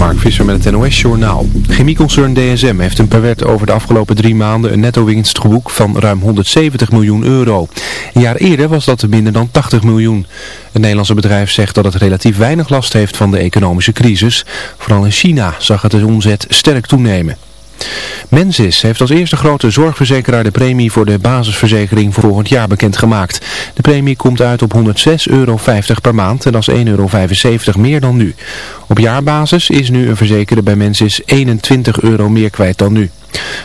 Mark Visser met het NOS Journaal. Chemieconcern DSM heeft een per wet over de afgelopen drie maanden een netto-winst geboekt van ruim 170 miljoen euro. Een jaar eerder was dat minder dan 80 miljoen. Het Nederlandse bedrijf zegt dat het relatief weinig last heeft van de economische crisis. Vooral in China zag het de omzet sterk toenemen. Mensis heeft als eerste grote zorgverzekeraar de premie voor de basisverzekering voor volgend jaar bekendgemaakt. De premie komt uit op 106,50 euro per maand en dat is 1,75 euro meer dan nu. Op jaarbasis is nu een verzekerde bij Mensis 21 euro meer kwijt dan nu.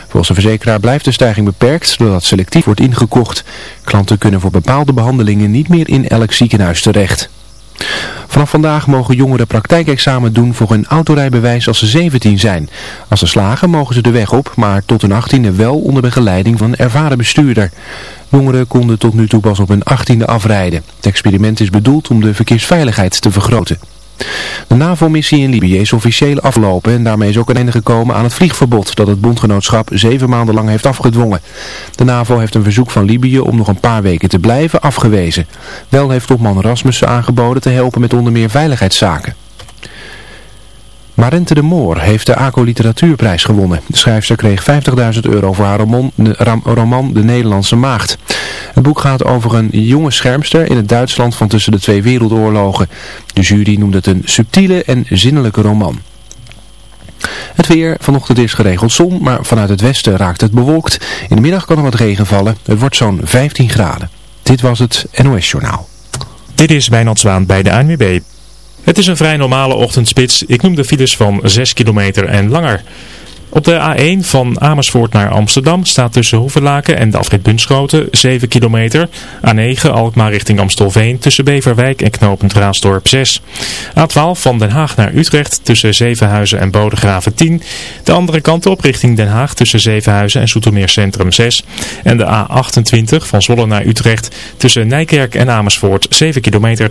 Volgens de verzekeraar blijft de stijging beperkt doordat selectief wordt ingekocht. Klanten kunnen voor bepaalde behandelingen niet meer in elk ziekenhuis terecht. Vanaf vandaag mogen jongeren praktijkexamen doen voor hun autorijbewijs als ze 17 zijn. Als ze slagen mogen ze de weg op, maar tot hun 18e wel onder begeleiding van een ervaren bestuurder. Jongeren konden tot nu toe pas op hun 18e afrijden. Het experiment is bedoeld om de verkeersveiligheid te vergroten. De NAVO-missie in Libië is officieel afgelopen en daarmee is ook een einde gekomen aan het vliegverbod dat het bondgenootschap zeven maanden lang heeft afgedwongen. De NAVO heeft een verzoek van Libië om nog een paar weken te blijven afgewezen. Wel heeft topman Rasmussen aangeboden te helpen met onder meer veiligheidszaken. Marente de Moor heeft de ACO Literatuurprijs gewonnen. De schrijfster kreeg 50.000 euro voor haar roman de, Nederlandse Maagd. Het boek gaat over een jonge schermster in het Duitsland van tussen de twee wereldoorlogen. De jury noemde het een subtiele en zinnelijke roman. Het weer, vanochtend is geregeld zon, maar vanuit het westen raakt het bewolkt. In de middag kan er wat regen vallen. Het wordt zo'n 15 graden. Dit was het NOS Journaal. Dit is Wijnald Zwaan bij de ANWB. Het is een vrij normale ochtendspits. Ik noem de files van 6 kilometer en langer. Op de A1 van Amersfoort naar Amsterdam staat tussen Hoevenlaken en de afrit Bunschoten 7 kilometer. A9 Alkmaar richting Amstelveen tussen Beverwijk en knooppunt Raasdorp 6. A12 van Den Haag naar Utrecht tussen Zevenhuizen en Bodegraven 10. De andere kant op richting Den Haag tussen Zevenhuizen en Soetermeer Centrum 6. En de A28 van Zwolle naar Utrecht tussen Nijkerk en Amersfoort 7 kilometer.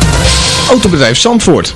Autobedrijf Zandvoort.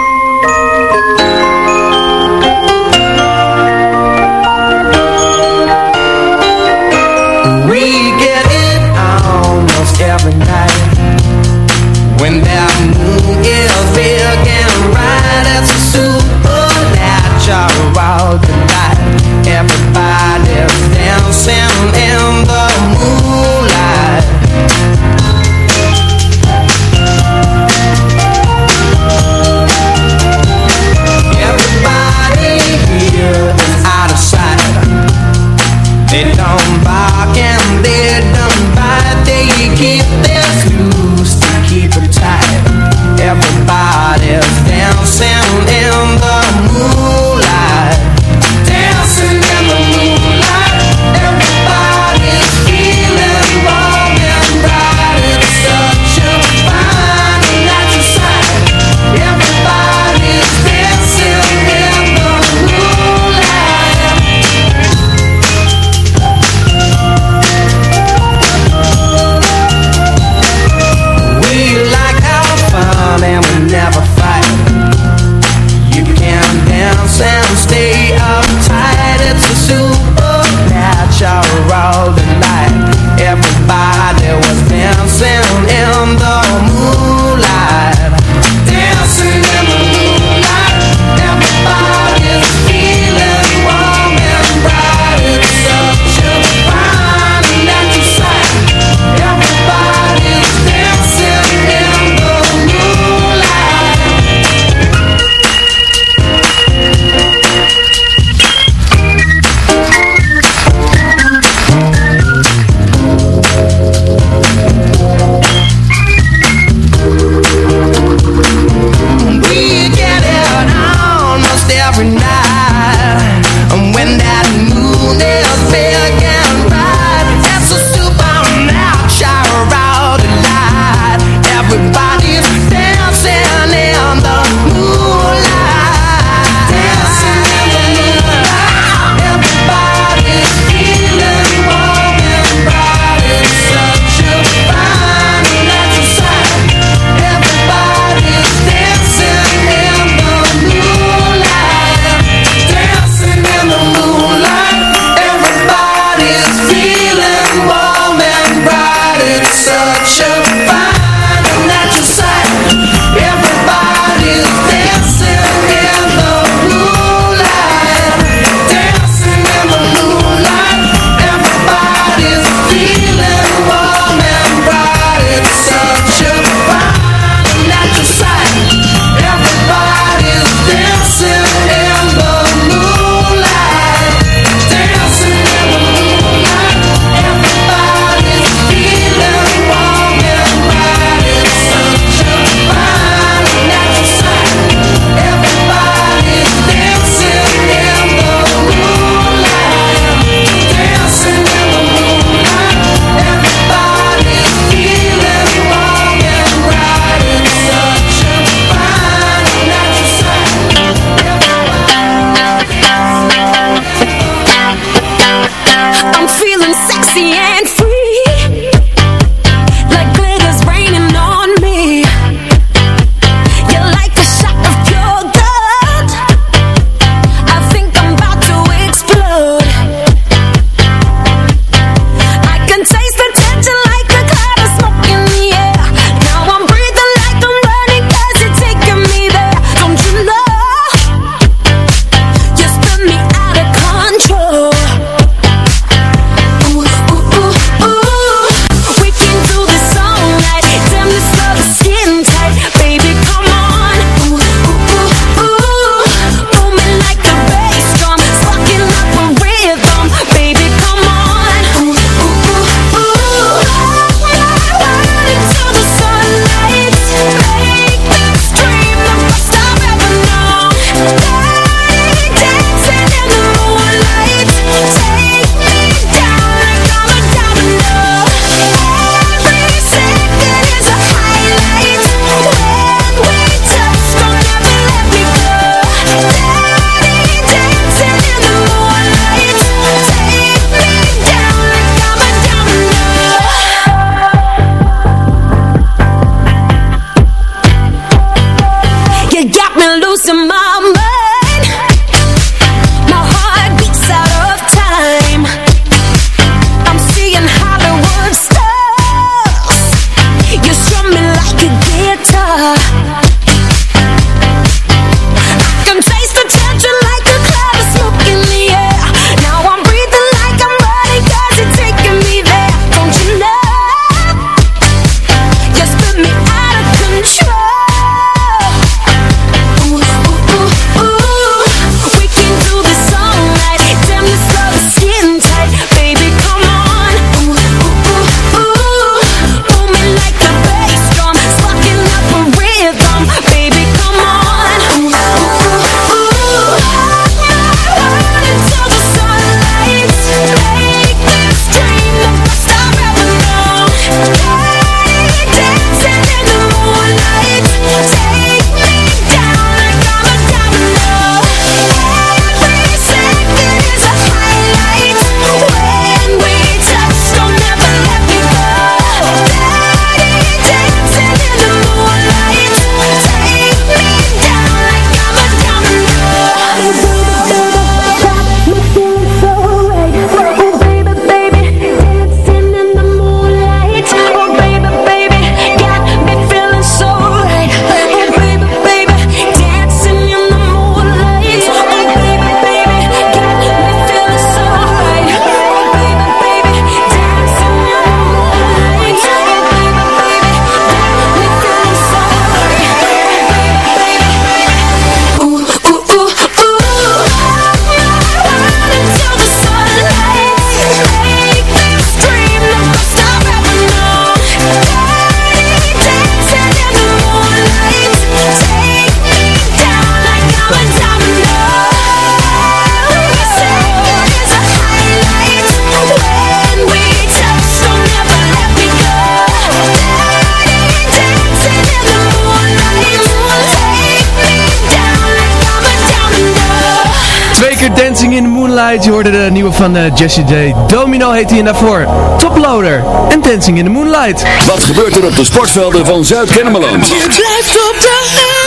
Lekker Dancing in the Moonlight. Je hoorde de nieuwe van uh, Jesse J. Domino heet hij en daarvoor Toploader en Dancing in the Moonlight. Wat gebeurt er op de sportvelden van Zuid-Kennemerland? Je blijft op de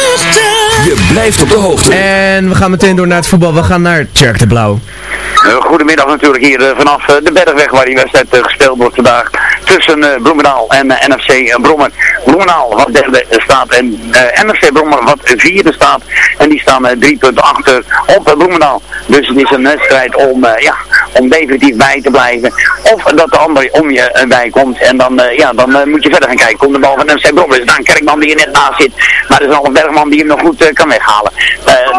hoogte. Je blijft op de hoogte. En we gaan meteen door naar het voetbal. We gaan naar Tjerk de Blauw. Uh, goedemiddag natuurlijk hier uh, vanaf de Bergweg waar die wedstrijd gespeeld wordt vandaag. Tussen Bloemendaal en NFC Brommer. Bloemendaal wat derde staat en NFC Brommer wat vierde staat. En die staan drie punten achter op Bloemendaal. Dus het is een wedstrijd om, ja, om definitief bij te blijven. Of dat de ander om je bij komt. En dan, ja, dan moet je verder gaan kijken. Komt de bal van NFC Brommer. Er is een Kerkman die er net naast zit. Maar er is al een Bergman die hem nog goed kan weghalen.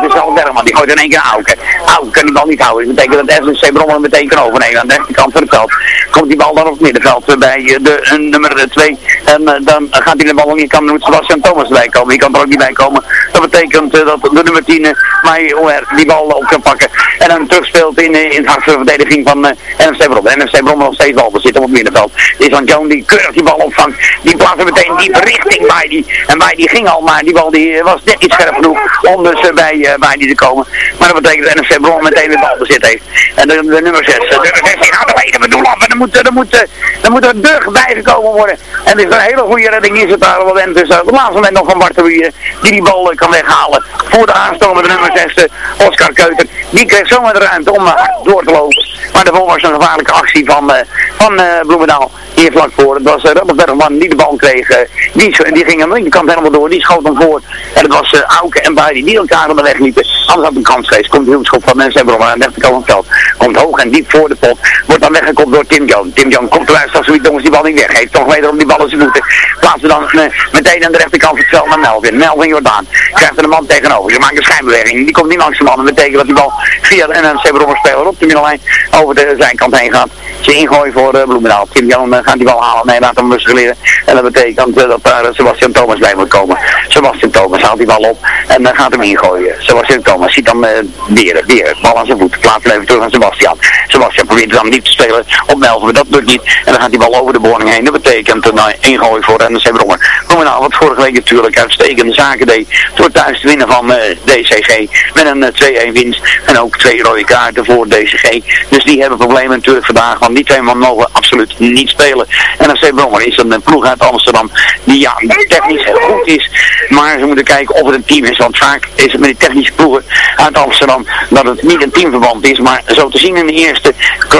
is al een Bergman die gooit in één keer Auken. Auken kan die bal niet houden. Dat betekent dat SNC Brommer meteen kan overnemen. Aan de rechterkant van het veld komt die bal dan op het middenveld bij de nummer 2. En dan gaat hij de bal niet, kan moet Sebastian Thomas erbij komen. Die kan er ook niet bij komen. Dat betekent dat de nummer 10, Maier, die bal op kan pakken. En dan terugspeelt in, in het hart van de verdediging van NFC Brommer. NFC Brommer nog steeds bal bezit op het middenveld. Is van Joan die keurig die bal opvangt. Die plaatst meteen diep richting bij die. En bij die ging al, maar die bal die was net niet scherp genoeg om dus bij, bij die te komen. Maar dat betekent dat NFC Brommer meteen de bal bezit heeft. En de, de nummer 6, de nummer 6 die gaat maar doel af. En dan moet, dan er deur bijgekomen worden. En er is een hele goede redding is het daar op het dus op het laatste moment nog van Bartolini die die bal kan weghalen. Voor de aanstormende nummer 6, Oscar Keuter. Die kreeg zomaar de ruimte om door te lopen. Maar daarvoor was een gevaarlijke actie van, van Bloemendaal hier vlak voor. Het was Robert Bergman die de bal kreeg. Die, die ging aan de linkerkant helemaal door. Die schoot hem voor. En het was uh, Auke en Baidi die elkaar op de weg liepen. Anders had een kans geweest. Komt de schop van mensen hebben aan de rechterkant van het veld. Komt hoog en diep voor de pot. Wordt dan weggekomen door Tim Jones. Tim Jones komt eruit als zoiets jongens die bal niet weg heeft. Toch wederom die bal zijn voeten. Plaatsen dan meteen aan de rechterkant het veld naar Melvin. Melvin Jordaan. Krijgt er een man tegenover. Je maakt een schijnbeweging. Die komt niet langs de man. Dat betekent dat die bal via de NNC Brommer speler op de middenlijn over de zijkant heen gaat. Ze ingooien voor uh, Bloemendaal. Tim Jan gaat die bal halen. Nee, laat hem rustig leren. En dat betekent uh, dat daar Sebastian Thomas bij moet komen. Sebastian Thomas haalt die bal op en uh, gaat hem ingooien. Sebastian Thomas ziet dan weer, weer, bal aan zijn voet. Plaatst even terug aan Sebastian. Sebastian probeert dan niet te spelen op maar dat lukt niet. En dan gaat die bal over de boring heen. Dat betekent een ingooi voor NEC Brommer. Bloemendaal, wat vorige week natuurlijk uitstekende zaken deed. Door thuis te winnen van DCG. Met een 2-1 winst. En ook twee rode kaarten voor DCG. Dus die hebben problemen natuurlijk vandaag. Want die twee man mogen absoluut niet spelen. En FC Brommer is een ploeg uit Amsterdam die ja, technisch heel goed is. Maar ze moeten kijken of het een team is. Want vaak is het met die technische ploegen uit Amsterdam dat het niet een teamverband is. Maar zo te zien in de eerste,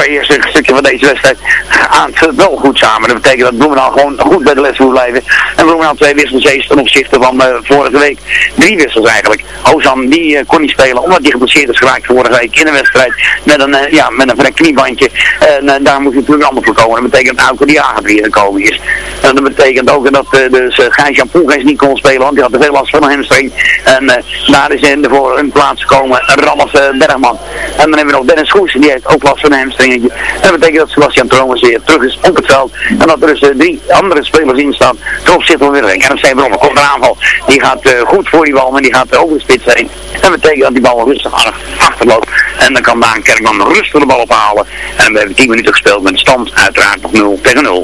eerste stukje van deze wedstrijd gaat het wel goed samen. Dat betekent dat Bloemendaal gewoon goed bij de les moet blijven. En Bloemendaal twee wissels heeft ten opzichte van uh, vorige week. Drie wissels eigenlijk. Ozan die uh, kon niet spelen omdat hij geblesseerd is geraakt vorige week in de wedstrijd. Met een, ja, met een kniebandje. En daar moet natuurlijk allemaal voor komen. Dat betekent dat Auke die weer gekomen is. En dat betekent ook dat dus, Gijs-Jan niet kon spelen, want die had te veel last van een hamstring. En daar is in de voor een plaats gekomen Ralf Bergman. En dan hebben we nog Dennis Goes, die heeft ook last van een hamstringetje. Dat betekent dat Sebastian Trommers weer terug is op het veld. En dat er dus drie andere spelers in staan ten opzichte van Wilrink. En dan Brommer komt een aanval. Die gaat goed voor die bal, maar die gaat over de spits heen. En dat betekent dat die bal rustig achterloopt. En dan kan Daan Kerkman rustig de bal ophalen. En we hebben 10 minuten gespeeld met stand uiteraard nog 0 tegen 0.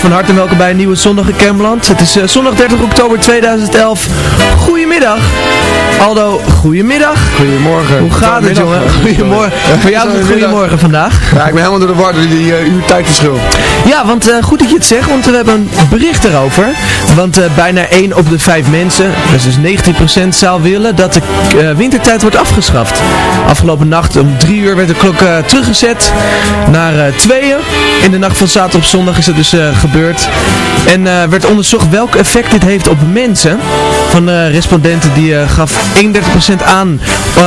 van harte welkom bij een nieuwe Zondag in Cameland. Het is eh, zondag 30 oktober 2011. Goedemiddag. Aldo, goedemiddag. Goedemorgen. Hoe gaat het, jongen? Goedemorgen. Voor jou het goedemorgen vandaag. Ja, ik ben helemaal door de war door die uh, uur tijdverschil. Ja, want eh, goed dat je het zegt, want we hebben een bericht erover. Want eh, bijna 1 op de 5 mensen, dus dus 19% zou willen dat de wintertijd wordt afgeschaft. Afgelopen nacht om 3 uur werd de klok teruggezet naar eh 2 uur. In de nacht van zaterdag op zondag is dat dus gebeurd. En werd onderzocht welk effect dit heeft op mensen. Van de respondenten die gaf 31% aan, eh,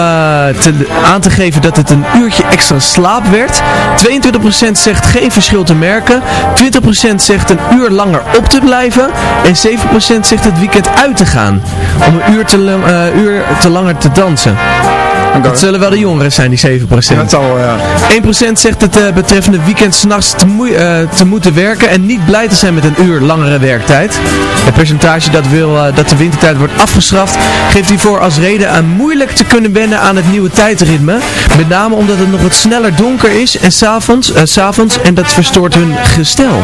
te, aan te geven dat het een uurtje extra slaap werd. 22% zegt geen verschil te merken. 20% zegt een uur langer op te blijven. En 7% zegt het weekend uit te gaan. Om een uur te, eh, uur te langer te dansen. Dat zullen wel de jongeren zijn, die 7%. Dat zal ja. 1% zegt het eh, betreffende weekend s'nachts te, moe- eh, te moeten werken en niet blij te zijn met een uur langere werktijd. Het percentage dat wil eh, dat de wintertijd wordt afgeschaft, geeft hiervoor als reden aan moeilijk te kunnen wennen aan het nieuwe tijdritme. Met name omdat het nog wat sneller donker is en s'avonds, s'avonds en dat verstoort hun gestel.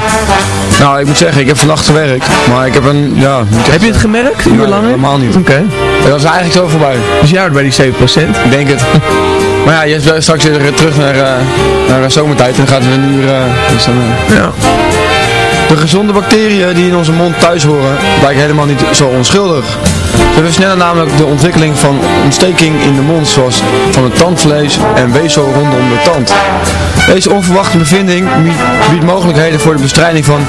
Nou, ik moet zeggen, ik heb vannacht gewerkt, maar ik heb een, ja... Heb je het gemerkt, uur Nee, langer? helemaal niet. Oké. Dat was eigenlijk zo voorbij. Dus jij hoort bij die 7%? Ik denk het. maar ja, je bent straks weer terug naar, eh, naar de zomertijd en dan gaat het weer een uur... eh, dus dan, eh. Ja. De gezonde bacteriën die in onze mond thuis horen, blijken helemaal niet zo onschuldig. Ze versnellen namelijk de ontwikkeling van ontsteking in de mond, zoals van het tandvlees en weefsel rondom de tand. Deze onverwachte bevinding biedt- mogelijkheden voor de bestrijding van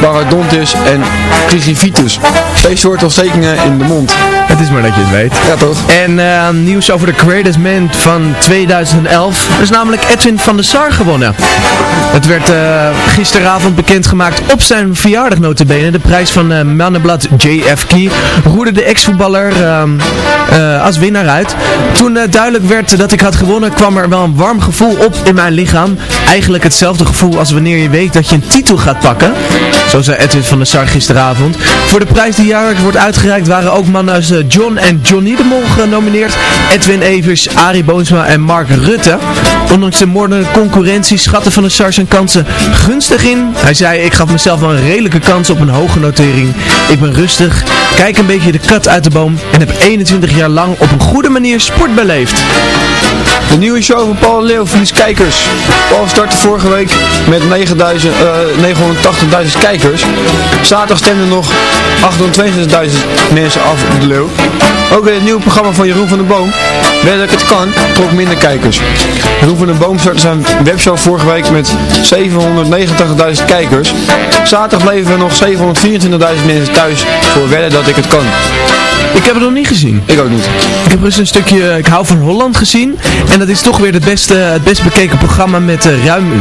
parodontitis en gingivitis. Twee soorten ontstekingen in de mond. Het is maar dat je het weet. Ja, toch? En eh, nieuws over de Greatest Man van 2011. Er is namelijk Edwin van der Sar gewonnen. Het werd eh, gisteravond bekendgemaakt op zijn verjaardag notabene. De prijs van eh mannenblad JFK roerde de ex-voetballer ehm, eh, als winnaar uit. Toen eh, duidelijk werd dat ik had gewonnen kwam er wel een warm gevoel op in mijn lichaam. Eigenlijk hetzelfde gevoel als wanneer je weet dat je een titel gaat pakken. Zo zei Edwin van der Sar gisteravond. Voor de prijs die jaarlijks wordt uitgereikt waren ook mannen als eh, John en Johnny de Mol genomineerd. Edwin Evers, Arie Boomsma en Mark Rutte. Ondanks de moordende concurrentie schatten van der Sar zijn kansen gunstig in. Hij zei, ik gaf mezelf wel een redelijke kans op een hoge notering. Ik ben rustig, kijk een beetje de kat uit de en heb 21 jaar lang op een goede manier sport beleefd. De nieuwe show van Paul Leeuw verliest kijkers. Paul startte vorige week met 9000, eh, 980.000 kijkers. Zaterdag stemden nog 822.000 mensen af op de Leeuw. Ook in het nieuwe programma van Jeroen van den Boom, ik het kan, trok minder kijkers. Jeroen van den Boom startte zijn webshow vorige week met 789.000 kijkers. Zaterdag bleven er nog 724.000 mensen thuis voor wedden dat ik het kan. Ik heb het nog niet gezien. Ik ook niet. Ik heb dus een stukje Ik hou van Holland gezien. En dat is toch weer het beste, het best bekeken programma met eh, ruim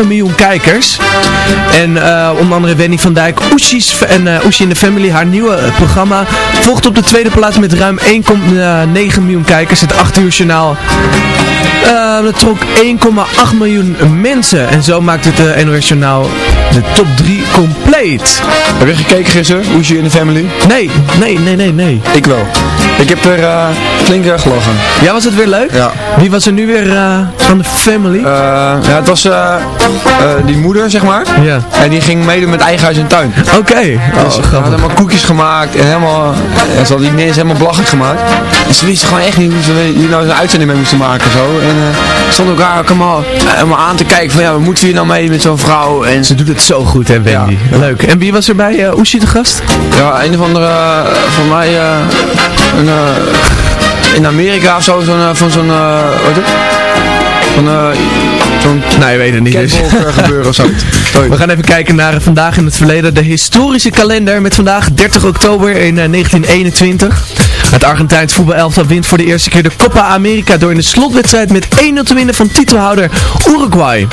2,7 miljoen kijkers. En eh, onder andere Wendy van Dijk, Oeshies en uh, Oeshi in the Family, haar nieuwe eh, programma, volgt op de tweede plaats met ruim 1,9 miljoen kijkers. Het 8 uur journaal. Eh, dat trok 1,8 miljoen mensen. En zo maakt het uh, NOS Journaal de top 3 compleet. Heb je gekeken gisteren, Oesje in the Family? Nee, nee, nee, nee, nee. Ik wel. Ik heb er uh, flink erg gelachen. Ja, was het weer leuk? Ja. Wie was er nu weer uh, van de family? Uh, ja, het was die moeder, zeg maar. Ja. En die ging meedoen met eigen huis en tuin. Oké. Okay. Oh, dus helemaal koekjes gemaakt en helemaal, en ze had die mensen helemaal belachelijk gemaakt. En ze wisten gewoon echt niet hoe ze hier nou een uitzending mee moesten maken zo. En uh, stond elkaar ook allemaal, helemaal aan te kijken van ja, wat moeten we hier nou mee met zo'n vrouw? En ze doet het zo goed hè, Wendy. Ja. Leuk. En wie was er bij uh, Oeshi de gast? Ja, een of andere, van mij, een, in Amerika of zo, van zo'n, wat het? Van, zo'n... Nou, je weet het niet dus. gebeuren of zo. We gaan even kijken naar vandaag in het verleden. De historische kalender met vandaag 30 oktober in 1921. Het Argentijns voetbalelftal wint voor de eerste keer de Copa America door in de slotwedstrijd met 1-0 te winnen van titelhouder Uruguay.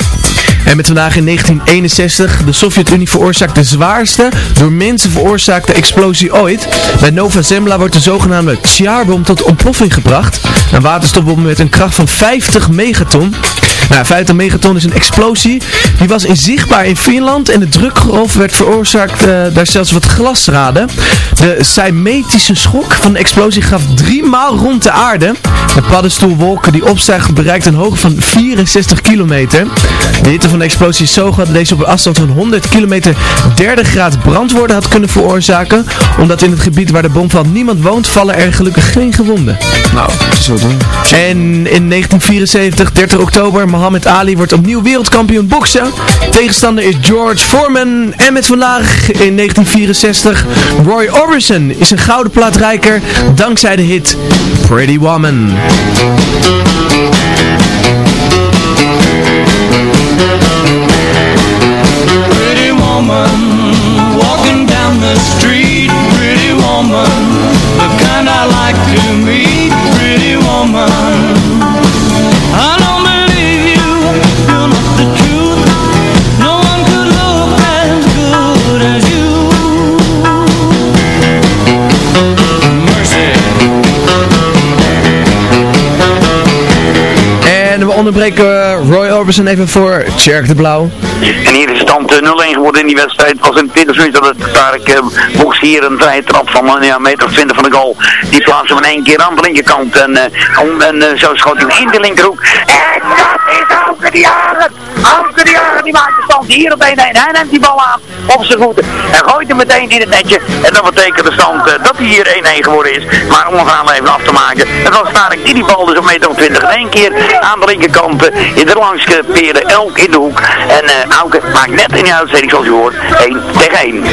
En met vandaag in 1961, de Sovjet-Unie veroorzaakt de zwaarste door mensen veroorzaakte explosie ooit. Bij Nova Zembla wordt de zogenaamde Tsjarbom tot ontploffing gebracht. Een waterstofbom met een kracht van 50 megaton. Nou, 50 megaton is een explosie. Die was inzichtbaar in Finland en de drukgolf werd veroorzaakt eh, daar zelfs wat glasraden. De cymetische schok van de explosie gaf drie maal rond de aarde. De paddenstoelwolken die opstijgen bereikt een hoogte van 64 kilometer. De hitte van de explosie is zo groot dat deze op een afstand van 100 kilometer derde graad brandwoorden had kunnen veroorzaken. Omdat in het gebied waar de bom valt niemand woont, vallen er gelukkig geen gewonden. Nou, zo doen. En in 1974, 30 oktober, Muhammad Ali wordt opnieuw wereldkampioen boksen. Tegenstander is George Foreman. En met vandaag in 1964, Roy Orbison is een gouden plaatrijker dankzij de hit Pretty Woman. Pretty woman, walking down the street. Pretty woman, the kind I like to meet. Pretty woman, onderbreken Roy Orbison even voor Tjerk de Blauw. En hier is stand eh, 0-1 geworden in die wedstrijd. Was in 20 minuten dat het Tarek Boeks hier een vrije trap van een ja, meter of 20 van de goal. Die plaatsen hem in één keer aan de linkerkant. En, eh, eh, zo schoot hij in de linkerhoek. En dat is Auke de Jager. Auke de Jager die maakt de stand hier op 1-1. Hij neemt die bal aan op zijn voeten. En gooit hem meteen in het netje. En dat betekent de stand eh, dat hij hier 1-1 geworden is. Maar om het verhaal even af te maken. Het was Tarek die die bal dus op meter of 20 in één keer aan de linkerkant eh, in de langs peerde elk in de hoek. En eh Auke maakt net in die uitzending zoals je hoort 1 tegen 1.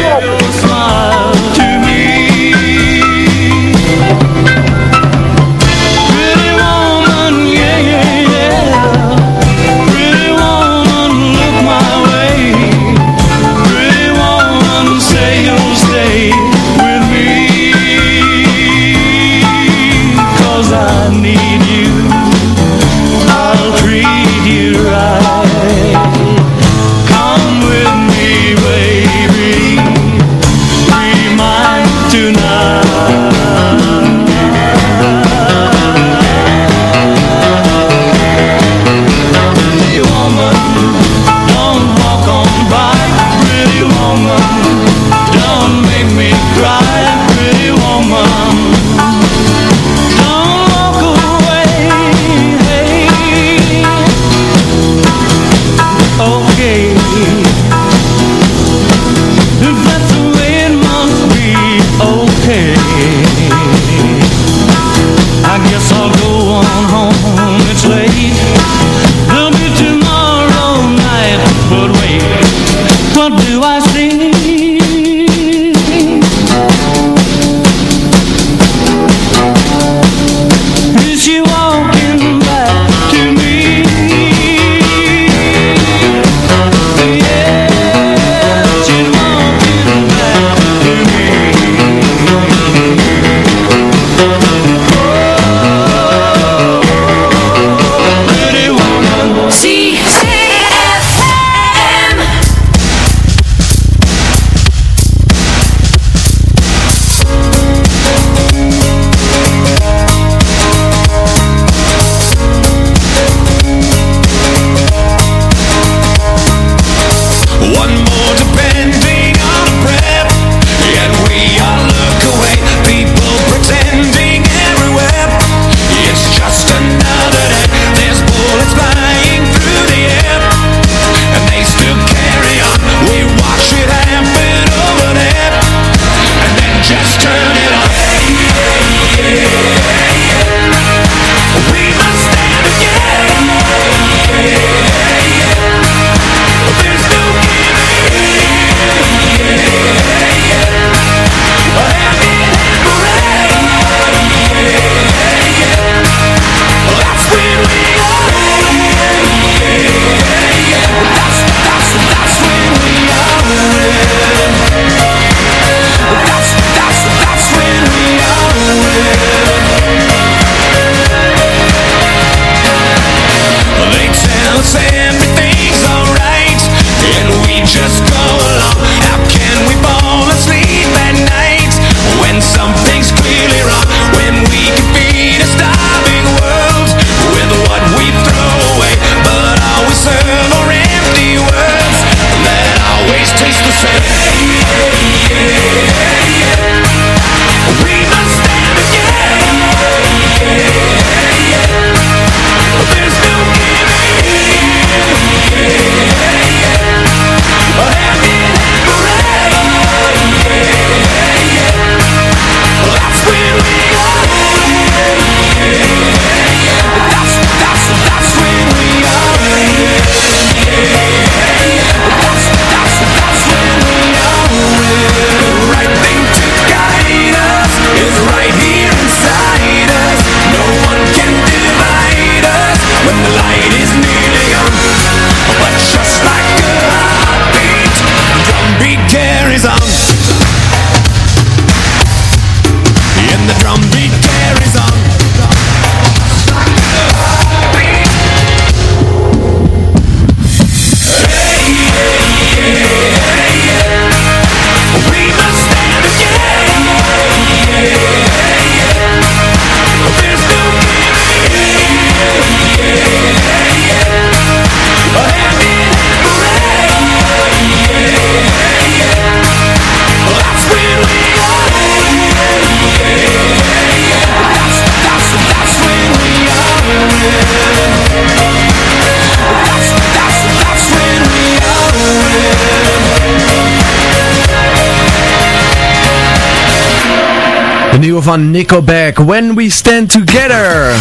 Nieuwe van Nickelback, When We Stand Together.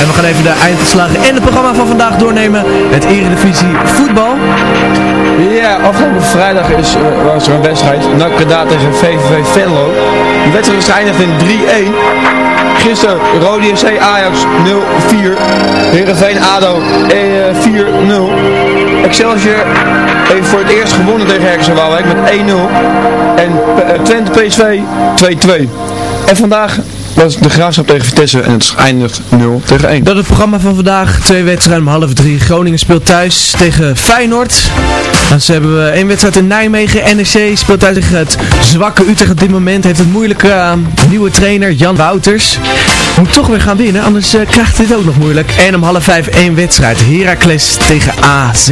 En we gaan even de eindverslagen en het programma van vandaag doornemen. Het Eredivisie voetbal. Ja, afgelopen vrijdag is, was er een wedstrijd. NAC tegen VVV Venlo. Die wedstrijd is geëindigd in 3-1. Gisteren Rode FC Ajax 0-4. Heerenveen ADO eh, 4-0. Excelsior heeft voor het eerst gewonnen tegen Herkens Waalwijk met 1-0. En uh, Twente PSV 2-2. En vandaag was de Graafschap tegen Vitesse en het eindigt 0 tegen 1. Dat is het programma van vandaag. Twee wedstrijden om half drie. Groningen speelt thuis tegen Feyenoord. Dan hebben we één wedstrijd in Nijmegen. NEC speelt thuis tegen het zwakke Utrecht op dit moment. Heeft een moeilijke uh, nieuwe trainer Jan Wouters. Moet toch weer gaan winnen, anders uh, krijgt dit ook nog moeilijk. En om half vijf één wedstrijd. Heracles tegen AZ.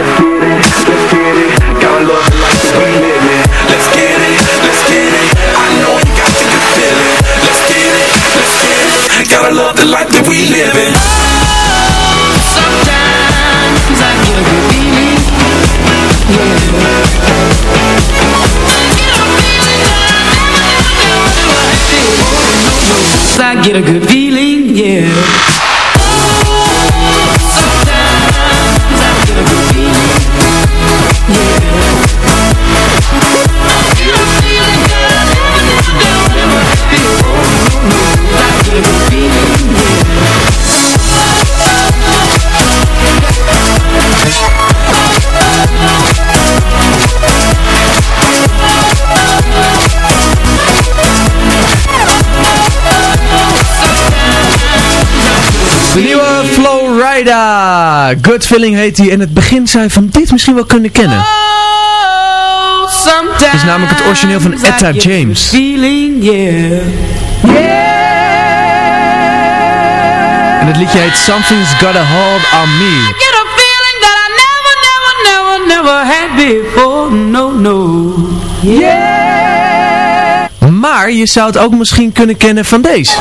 let's get it, let's get it. Gotta love the life that we. Let's get it, let's get it. I know you got. Let's get it, let's get it. Gotta love the life that we. Oh, sometimes I get feeling, yeah. I get a good feeling. Gut Good Feeling heet hij. En het begin zou je van dit misschien wel kunnen kennen. Oh, is namelijk het origineel van Etta James. Feeling, yeah. En het liedje heet Something's Got a Hold on Me. Maar je zou het ook misschien kunnen kennen van deze.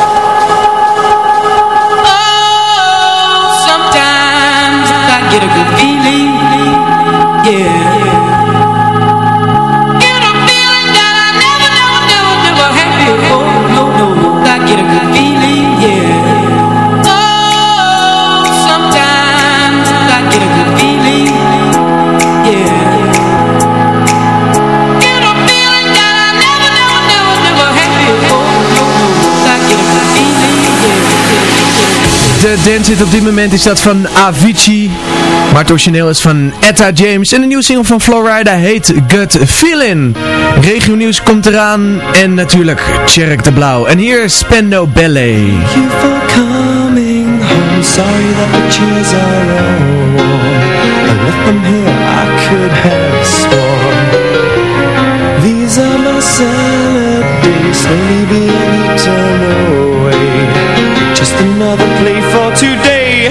get a good feeling. de dance hit op dit moment is dat van Avicii. Maar het origineel is van Etta James. En de nieuwe single van Florida heet Gut Feeling. Regio nieuws komt eraan. En natuurlijk Cherk de Blauw. En hier is Spendo Ballet. Sorry that the chairs are all warm I left them here, I could have sworn These are my salad days Slowly being eaten away Just another play for today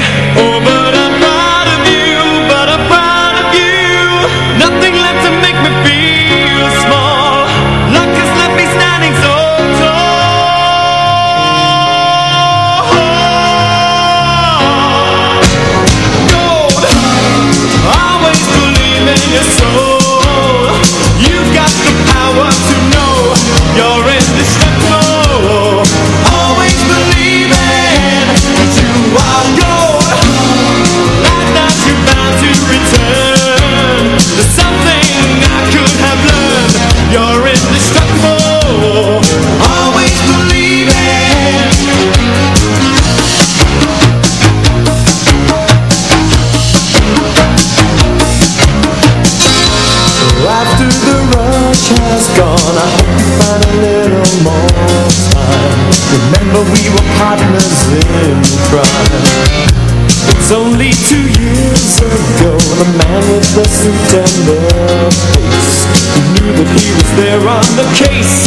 he was there on the case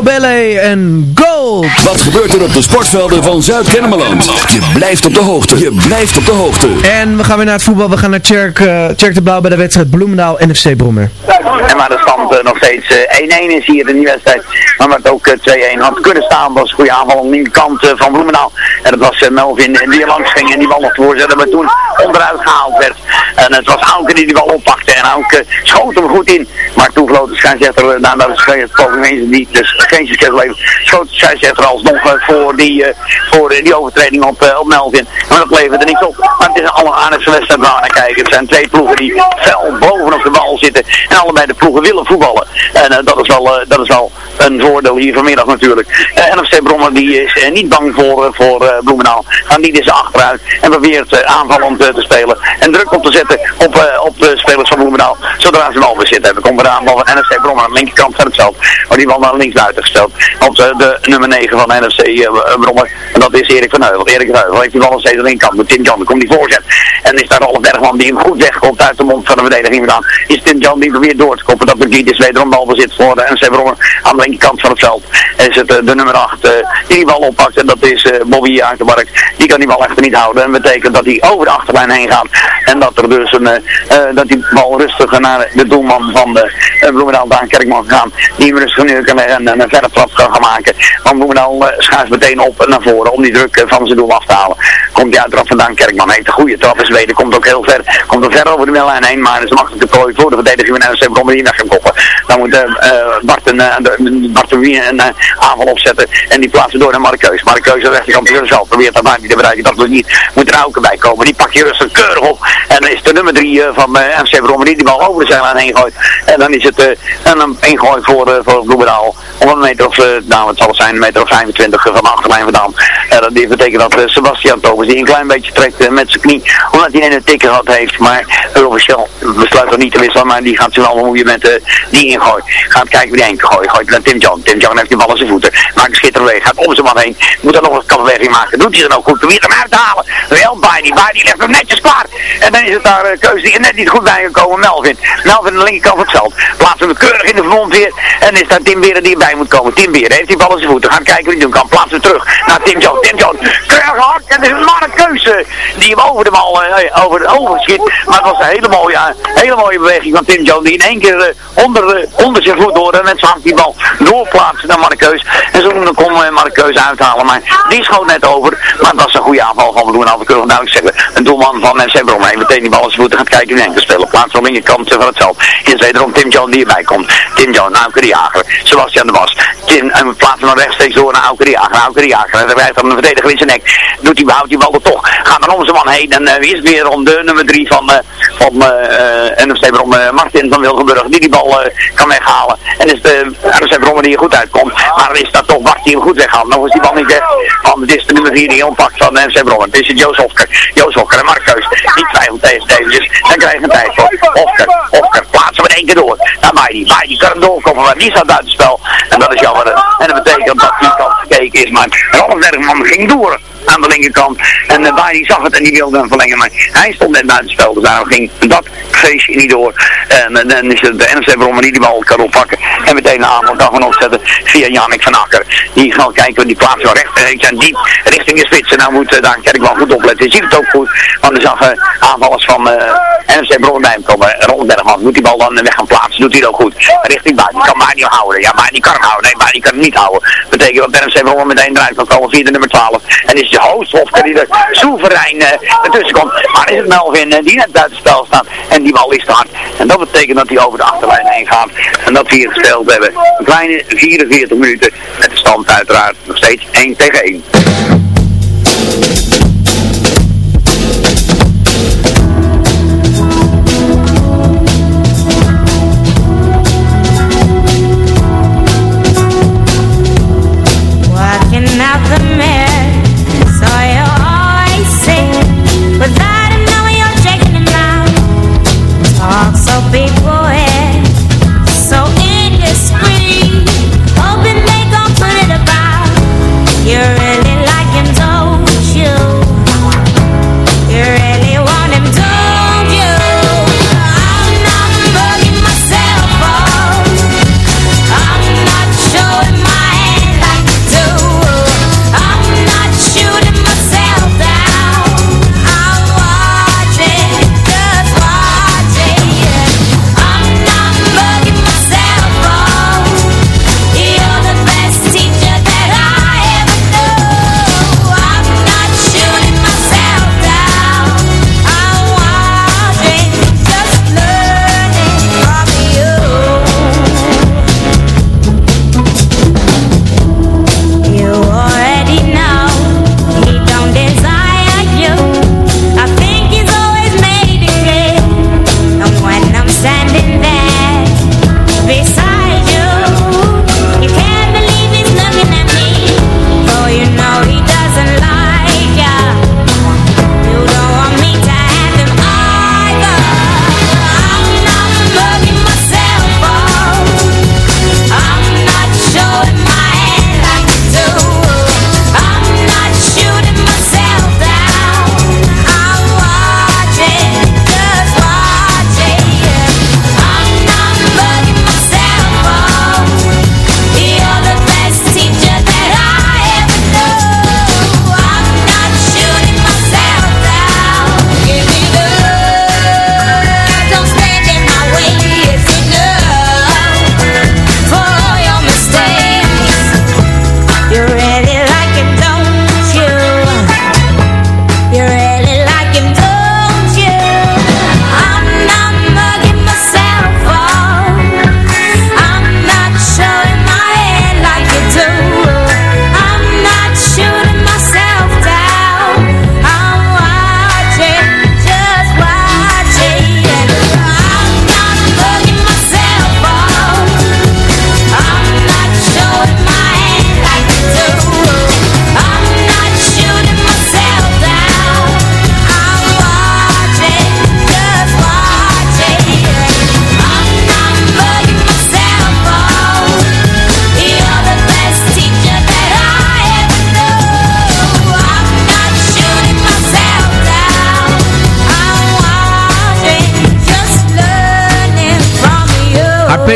Spendo Ballet en Gold. Wat gebeurt er op de sportvelden van Zuid-Kennemerland? Je blijft op de hoogte. Je blijft op de hoogte. En we gaan weer naar het voetbal. We gaan naar Tjerk, eh, Tjerk de Blauw bij de wedstrijd Bloemendaal NFC Brommer. En waar de stand eh, nog steeds eh, 1-1 is hier in die wedstrijd. Maar waar het ook eh, 2-1 had kunnen staan. was een goede aanval aan de eh, van Bloemendaal. En dat was eh, Melvin eh, die er langs ging en die bal nog voorzette. Maar toen onderuit gehaald werd. En het was Auken die die bal oppakte. En Auken schoot hem goed in. Maar toen vloot de scheidsrechter, uh, nadat de mensen die dus geen succes levert, schoot de scheidsrechter uh, voor, die, uh, voor uh, die overtreding op, uh, op Melvin. Maar dat leverde niks op. Maar het is een alleraardigste wedstrijd naar kijken. Het zijn twee ploegen die fel bovenop de bal zitten. En allebei de ploegen willen voetballen. En dat, is wel, dat is wel een voordeel hier vanmiddag natuurlijk. Uh, NFC Brommer die is niet bang voor, voor Bloemendaal. Gaan die dus achteruit en probeert aanvallend te spelen. En druk op te zetten op, op de spelers van Bloemendaal. Zodra ze een balbezit hebben, komt er aanval van NFC Brommer aan de linkerkant van het veld. Maar die bal naar links buiten gesteld. Op de, de nummer 9 van NFC uh, Brommer. En dat is Erik van Heuvel. Erik van Heuvel heeft die bal nog steeds aan de linkerkant. Met Tim Jan, dan komt die voorzet. En is daar Rolf Bergman die hem goed wegkomt uit de mond van de verdediging vandaan. Is Tim Jan die probeert door te koppen. Dat betekent dus wederom balbezit voor de NFC Brommer aan de linkerkant van het veld. En is het uh, de nummer 8 uh, die die bal oppakt. En dat is uh, Bobby Uitermark. Die kan die bal echter niet houden. En betekent dat hij over de achterlijn heen gaat. En dat er dus een, dat die bal rustig naar de doelman van de Bloemendaal, Daan Kerkman, gaan. Die hem rustig nu kan en een verre trap kan gaan maken. Want Bloemendaal schuift meteen op naar voren om die druk eh, van zijn doel af te halen. Komt hij uiteraard vandaan, Kerkman heeft een goede trap Zweden, komt ook heel ver, komt er ver over de middenlijn heen, maar is makkelijk te prooi voor de verdediging van NSC Brommer die weg gaan koppen. Dan moet eh, eh, Bart een, eh, de- de Wie een eh, aanval opzetten en die plaatsen door naar Markeus. Markeus aan de rechterkant zelf probeert dat maar niet te bereiken, dat lukt niet. Moet er ook bij komen, die pak je rustig keurig op en dan is de nummer 3 van eh MC Brommer die die bal over de zijlijn heen gooit. En dan is het eh, een, ingooi voor, eh voor Bloemendaal. Om een meter of, eh, nou het zal zijn, een meter of 25 van de achterlijn vandaan. En dat betekent dat eh, Sebastian Thomas die een klein beetje trekt eh, met zijn knie. Omdat hij een tik gehad heeft. Maar Eurovision besluit er niet te wisselen. Maar die gaat zich wel bemoeien met eh, die ingooi. Gaat kijken wie die één gooit. Gooit naar Tim John. Tim John heeft die bal aan zijn voeten. Maakt een. Gaat om zijn man heen. Moet er nog een kapbeweging maken. Doet hij dan ook goed. Probeert hem uit te halen. Wel Baidi. Baidi legt hem netjes klaar. En dan is het daar uh, keuze die er net niet goed bij gekomen. Melvin. Melvin aan de linkerkant van het veld. Plaatst hem keurig in de front weer. En is daar Tim Beren die erbij moet komen. Tim Beren heeft die bal aan zijn voeten. Gaat kijken doen kan. Plaatst hem terug naar Tim John. Tim John. Keurig hard. En het is maar keuze. Die hem over de bal eh, over, over schiet. Maar het was een hele mooie, eh, hele mooie beweging van Tim John. Die in één keer eh, onder, de, onder zijn voet door. En net die bal doorplaatsen naar Markeus. En zo dan kon Markeus uithalen. Maar die schoot net over. Maar het was een goede aanval van. We kunnen duidelijk zeggen. Een doelman van MC Brom heeft meteen die bal zijn voeten. Gaat kijken wie te spelen. Plaats de linkerkant van het veld. Is wederom Tim John die erbij komt. Tim John, Auke de Jager. Sebastian de Bas. Tim, en we plaatsen hem rechtstreeks door naar Auke de Jager. Auke de Jager. En dan rijdt dan een verdediger in zijn nek. Doet hij, houdt die bal er toch. Gaat dan om zijn man heen. En uh, is het weer om de nummer 3 van, uh, van uh, NFC Brom, Martin van Wilgenburg. Die die bal kan weghalen. En is de NFC Brom die er goed uitkomt. Maar is dat toch Bart die hem goed weghaalt. Nog is die bal niet weg. Van dit is de nummer 4 die oppakt van NFC Brom. Het is het Joost Hofker. Joost Hofker en Markeus. Die twijfelt deze eventjes. Dan krijg je een tijd voor. Hofker. Hofker. Plaatsen we één keer door. Naar Maidi. Maidi kan hem doorkomen. Maar die staat buiten spel. En dat is jammer. En dat betekent dat die kant gekeken is. Maar Rolf Bergman ging door aan de linkerkant. En uh, Baidi zag het en die wilde hem verlengen. Maar hij stond net buiten spel. Dus daarom ging dat feestje niet door. En uh, dan is het de NSC Brommer die die bal kan oppakken. En meteen de aanval kan gaan opzetten via Janik van Akker. Die gaat kijken, die plaats wel recht en diep richting de spits. En nou moet uh, daar Kerk wel goed opletten. Je ziet het ook goed. Want er zag aanvallers van NSC Brommer bij hem komen. Ron Bergman moet die bal dan weg gaan plaatsen. Doet hij ook goed. Richting Baidi. Kan maar niet houden. Ja, maar die kan hem houden. Nee, maar die kan hem niet houden. Betekent dat NSC Brommer meteen eruit kan komen via de nummer 12. En is hoofdhofker die er soeverein uh, ertussen komt. Maar is het Melvin uh, die net buiten spel staat. En die bal is te. En dat betekent dat hij over de achterlijn heen gaat. En dat we hier gespeeld hebben. Een kleine 44 minuten. Met de stand uiteraard nog steeds 1 tegen 1.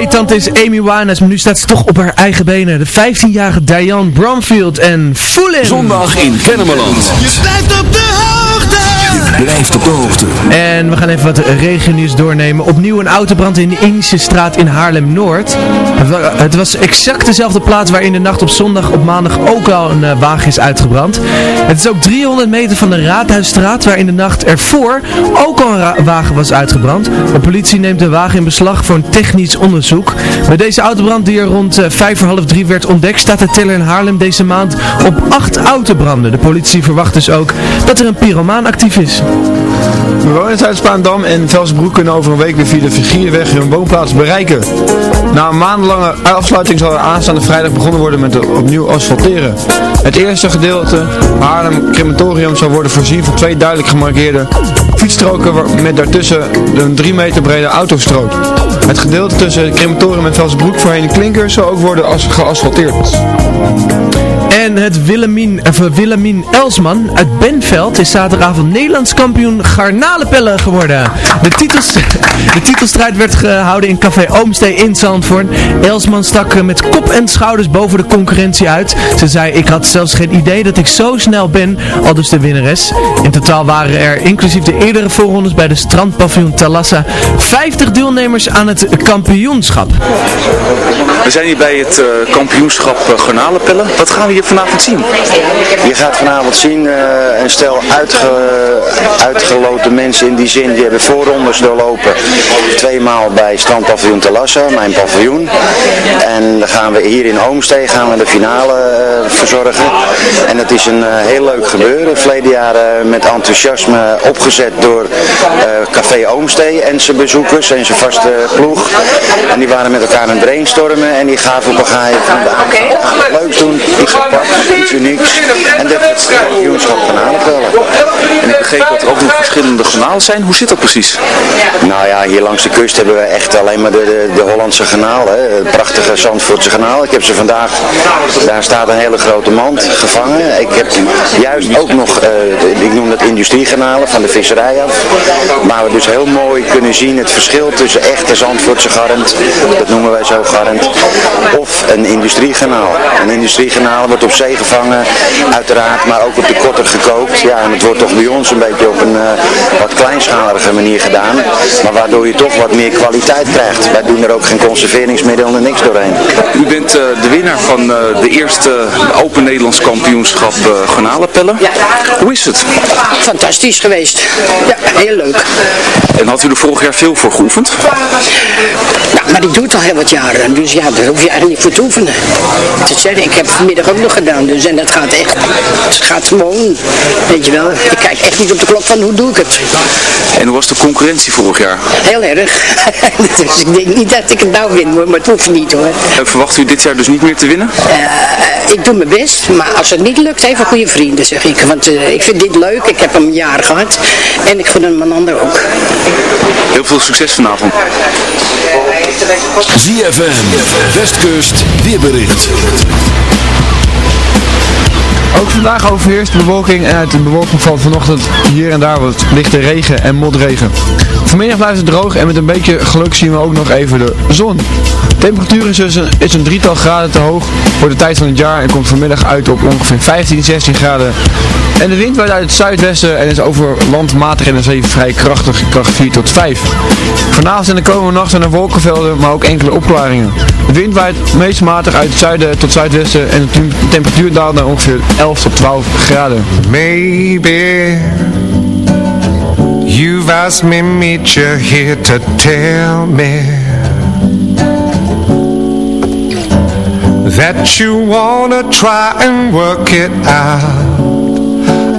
Tante is Amy Winehouse, maar nu staat ze toch op haar eigen benen. De 15-jarige Diane Bromfield en Foolin. Zondag in Kennemerland. Je blijft op de hoogte. Je blijft op de hoogte. En we gaan even wat regionieuws doornemen. Opnieuw een autobrand in de Indische straat in Haarlem-Noord. Het wa- Het was exact dezelfde plaats waar in de nacht op zondag op maandag ook al een eh, wagen is uitgebrand. Het is ook 300 meter van de Raadhuisstraat waar in de nacht ervoor ook al een wagen was uitgebrand. De politie neemt de wagen in beslag voor een technisch onderzoek. Bij deze autobrand die er rond eh, vijf voor half drie werd ontdekt staat de teller in Haarlem deze maand op acht autobranden. De politie verwacht dus ook dat er een pyromaan actief is. Bewoners uit Spaandam en Velsenbroek kunnen over een week weer via de Vigierweg hun woonplaats bereiken. Na een maandenlange afsluiting zal er aanstaande vrijdag begonnen worden met het opnieuw asfalteren. Het eerste gedeelte, Haarlem Crematorium, zal worden voorzien van twee duidelijk gemarkeerde fietsstroken met daartussen een 3 meter brede autostrook. Het gedeelte tussen crematorium en Velsenbroek voorheen de klinker zal ook worden as geasfalteerd. En het Willemien, of Willemien Elsman uit Benveld is zaterdagavond Nederlands kampioen garnalenpellen geworden. De, de titelstrijd werd gehouden in Café Oomstee in Zandvoort. Elsman stak eh, met kop en schouders boven de concurrentie uit. Ze zei, ik had zelfs geen idee dat ik zo snel ben, al dus de winnares. In totaal waren er, inclusief de eerdere voorrondes bij de strandpaviljoen Talassa, 50 deelnemers aan het kampioenschap. We zijn hier bij het eh, kampioenschap garnalenpellen. Wat gaan we hier vanavond zien? Je gaat vanavond zien eh, een stel uitge, uitgeloten mensen in die zin, die hebben voorrondes doorlopen. Tweemaal bij strandpaviljoen Talassa, mijn paviljoen. En dan gaan we hier in Oomstee gaan we de finale eh, verzorgen. En dat is een eh, heel leuk gebeuren. Verleden jaar eh, met enthousiasme opgezet door eh, Café Oomstee en zijn bezoekers en zijn vaste ploeg. En die waren met elkaar aan het brainstormen en die gaven op een gegeven moment leuk doen, apart, iets unieks. En dat het kampioenschap garnalenpellen. En ik begreep dat er ook nog verschillende garnalen zijn. Hoe zit dat precies? Nou ja, hier langs de kust hebben we echt alleen maar de, de, de Hollandse het prachtige Zandvoortse garnaal. Ik heb ze vandaag, daar staat een hele grote mand gevangen. Ik heb juist ook nog, de- ik noem dat industriegarnalen van de visserij af. Waar we dus heel mooi kunnen zien het verschil tussen echte Zandvoortse garant, dat noemen wij zo garant, of een industriegarnaal. Een industriegarnaal wordt op zee gevangen, uiteraard, maar ook op de kotter gekookt. Ja, en het wordt toch bij ons een beetje op een eh, wat kleinschalige manier gedaan, maar waardoor je toch wat meer kwaliteit krijgt. Wij doen er ook geen conserveringsmiddelen en niks doorheen. U bent eh, de winnaar van eh, de eerste Open Nederlands kampioenschap eh garnalenpellen. Hoe is het? Fantastisch geweest. Ja, heel leuk. En had u er vorig jaar veel voor geoefend? Nou, maar ik doe het al heel wat jaren, dus ja, daar hoef je eigenlijk niet voor te oefenen. Het is, zeggen, ik heb vanmiddag ook nog gedaan, dus en dat gaat echt, het gaat gewoon, weet je wel. Ik kijk echt niet op de klok van hoe doe ik het. En hoe was de concurrentie vorig jaar? Heel erg. dus ik denk niet dat ik het nou win hoor, maar het hoeft niet hoor. En verwacht u dit jaar dus niet meer te winnen? Eh, ik doe mijn best, maar als het niet lukt, even goede vrienden zeg ik. Want eh, ik vind dit leuk, ik heb hem een jaar gehad en ik vind hem een ander ook. Heel veel succes vanavond. ZFM, Westkust, weerbericht. Ook vandaag overheerst bewolking en uit de bewolking valt vanochtend hier en daar wat lichte regen en motregen. Vanmiddag blijft het droog en met een beetje geluk zien we ook nog even de zon. De temperatuur is dus een, is een drietal graden te hoog voor de tijd van het jaar en komt vanmiddag uit op ongeveer 15, 16 graden. En de wind waait uit het zuidwesten en is over land matig en zee vrij krachtig, kracht 4 tot 5. Vanavond en de komende nacht zijn er wolkenvelden, maar ook enkele opklaringen. De wind waait meest matig uit het zuiden tot zuidwesten en de tem- temperatuur daalt naar ongeveer 11 tot 12 graden. Maybe you've asked me meet you here to tell me that you wanna try and work it out.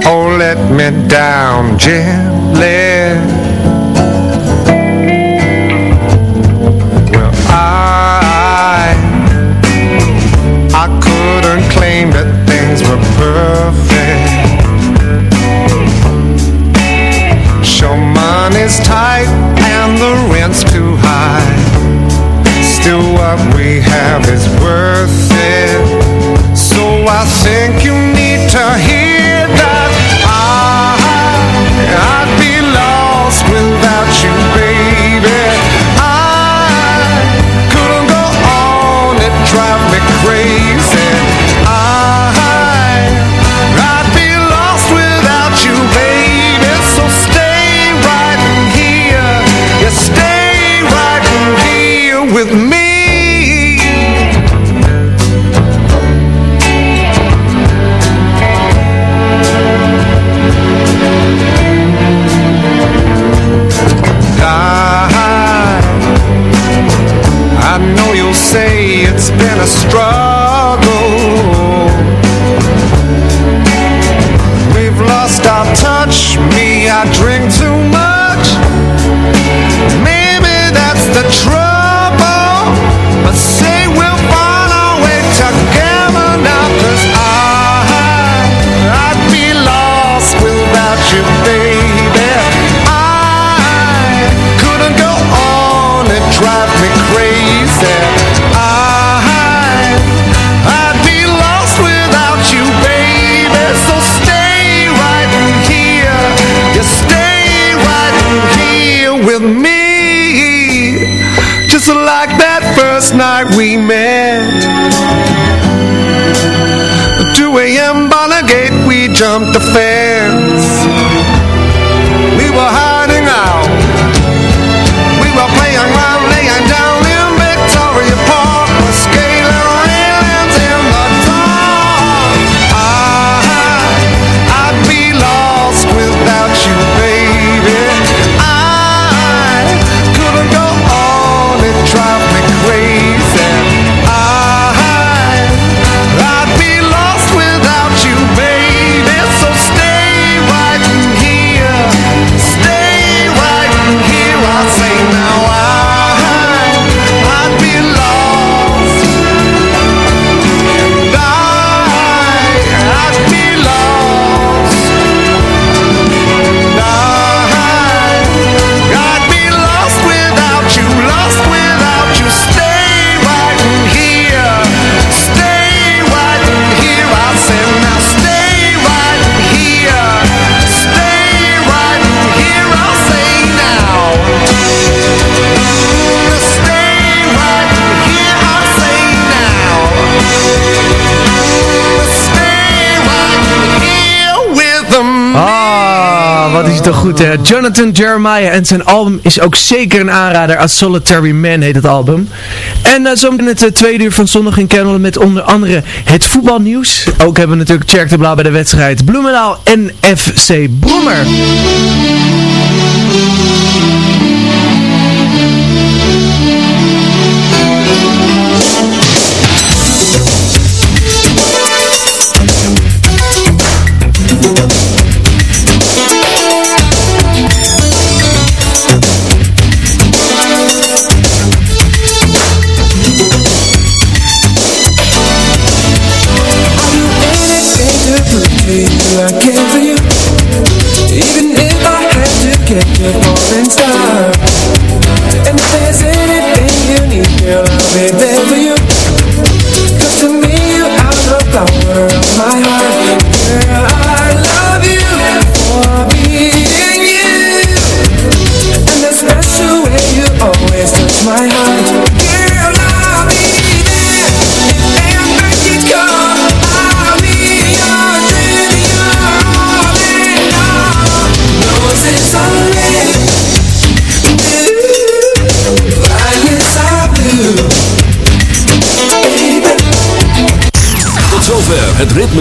Oh, let me down gently. Perfect. Money's tight and the rent's too high. Still, what we have is worth it. So I think you need to hear that I, I'd be lost you'll say it's been a struggle. night we met. toch goed hè. Jonathan Jeremiah en zijn album is ook zeker een aanrader. A Solitary Man heet het album. En uh, zo in het eh, tweede uur van zondag in Kennelen met onder andere het voetbalnieuws. Ook hebben we natuurlijk Cherk de Blauw bij de wedstrijd Bloemendaal en FC Brommer.